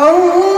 Oh.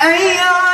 哎呀。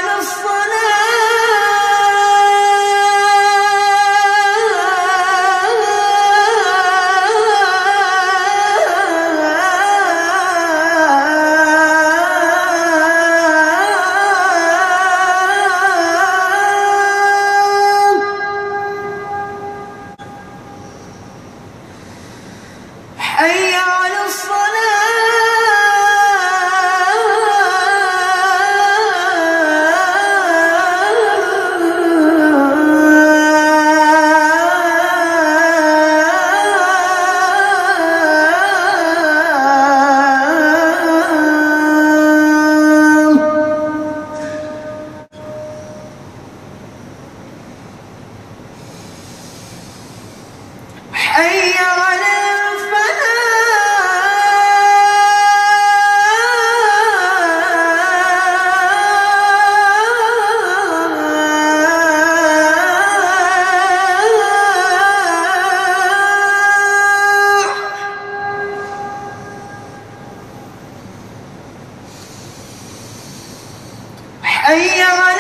哎呀